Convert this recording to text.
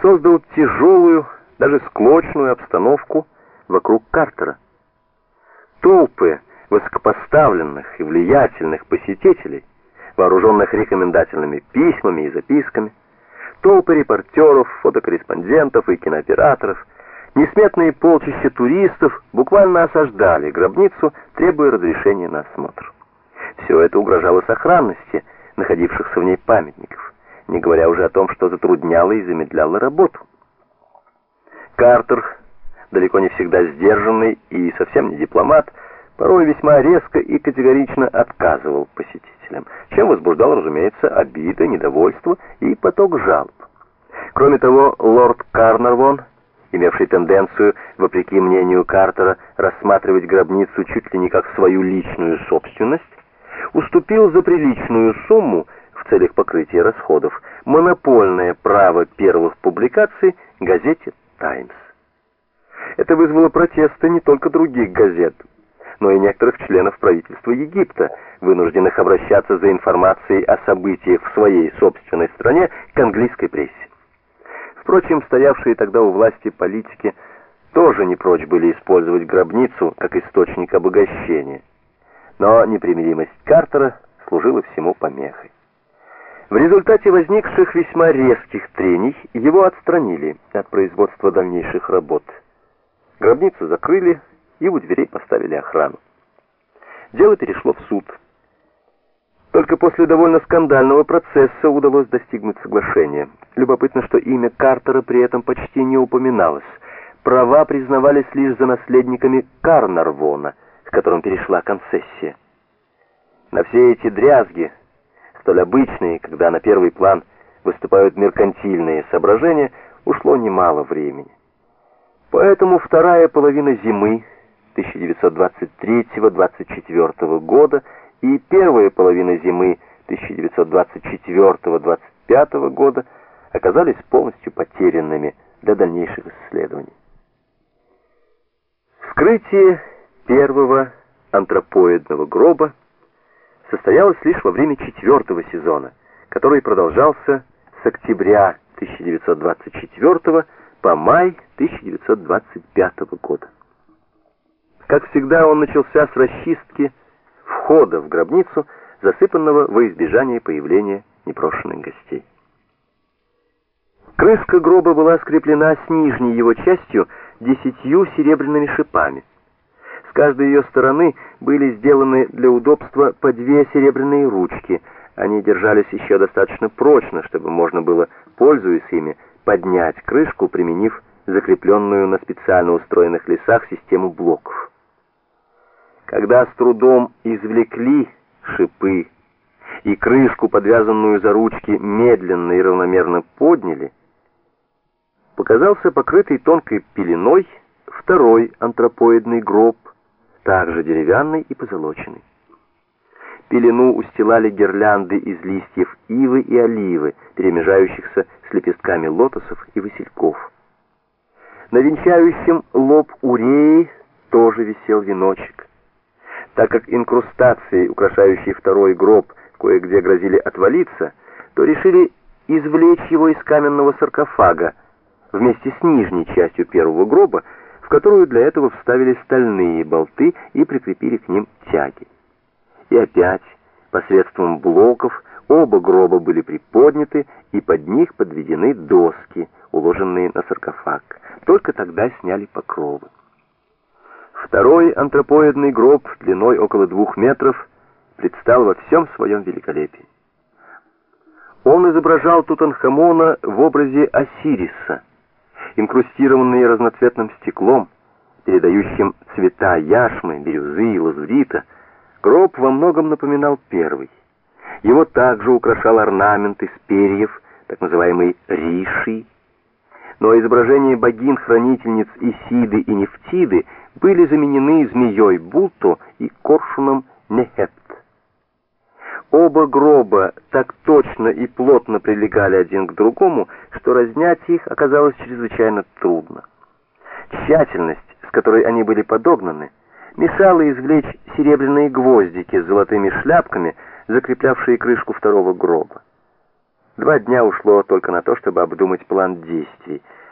создал тяжелую, даже склочную обстановку вокруг Картера. Толпы высокопоставленных и влиятельных посетителей, вооруженных рекомендательными письмами и записками, толпы репортеров, фотокорреспондентов и кинооператоров, несметные полчища туристов буквально осаждали гробницу, требуя разрешения на осмотр. Все это угрожало сохранности находившихся в ней памятников, не говоря уже о том, что затрудняло и замедляло работу. Картер, далеко не всегда сдержанный и совсем не дипломат, порой весьма резко и категорично отказывал посетителям, чем возбуждал, разумеется, обиды, недовольство и поток жалоб. Кроме того, лорд Карнарвон, имевший тенденцию, вопреки мнению Картера, рассматривать гробницу чуть ли не как свою личную собственность, уступил за приличную сумму целях покрытия расходов монопольное право первых публикаций газете «Таймс». Это вызвало протесты не только других газет, но и некоторых членов правительства Египта, вынужденных обращаться за информацией о событиях в своей собственной стране к английской прессе. Впрочем, стоявшие тогда у власти политики тоже не прочь были использовать гробницу как источник обогащения. Но непримиримость Картера служила всему помехой. В результате возникших весьма резких трений его отстранили от производства дальнейших работ. Гробницу закрыли и у дверей поставили охрану. Дело перешло в суд. Только после довольно скандального процесса удалось достигнуть соглашения. Любопытно, что имя Картера при этом почти не упоминалось. Права признавались лишь за наследниками Карнарвона – к которым перешла концессия. На все эти дрязги, столь обычные, когда на первый план выступают меркантильные соображения, ушло немало времени. Поэтому вторая половина зимы 1923-24 года и первая половина зимы 1924-25 года оказались полностью потерянными для дальнейших исследований. Вскрытие первого антропоидного гроба состоялась лишь во время четвертого сезона, который продолжался с октября 1924 по май 1925 года. Как всегда, он начался с расчистки входа в гробницу, засыпанного во избежание появления непрошенных гостей. Крышка гроба была скреплена с нижней его частью десятью серебряными шипами. С каждой ее стороны были сделаны для удобства по две серебряные ручки. Они держались еще достаточно прочно, чтобы можно было, пользуясь ими, поднять крышку, применив закрепленную на специально устроенных лесах систему блоков. Когда с трудом извлекли шипы и крышку, подвязанную за ручки, медленно и равномерно подняли, показался покрытый тонкой пеленой второй антропоидный гроб, также деревянный и позолоченный. Пелену устилали гирлянды из листьев ивы и оливы, перемежающихся с лепестками лотосов и васильков. На венчающем лоб уреи тоже висел веночек. Так как инкрустации, украшающие второй гроб, кое-где грозили отвалиться, то решили извлечь его из каменного саркофага вместе с нижней частью первого гроба, которую для этого вставили стальные болты и прикрепили к ним тяги. И опять, посредством блоков, оба гроба были приподняты, и под них подведены доски, уложенные на саркофаг. Только тогда сняли покровы. Второй антропоидный гроб длиной около двух метров предстал во всем своем великолепии. Он изображал Тутанхамона в образе Осириса – инкрустированный разноцветным стеклом, передающим цвета яшмы, бирюзы и лазурита, гроб во многом напоминал первый. Его также украшал орнамент из перьев, так называемый риши. Но изображения богинь-хранительниц Исиды и Нефтиды были заменены змеей Булто и коршуном Нехет. Оба гроба так точно и плотно прилегали один к другому, что разнять их оказалось чрезвычайно трудно. Тщательность, с которой они были подогнаны, мешала извлечь серебряные гвоздики с золотыми шляпками, закреплявшие крышку второго гроба. Два дня ушло только на то, чтобы обдумать план действий.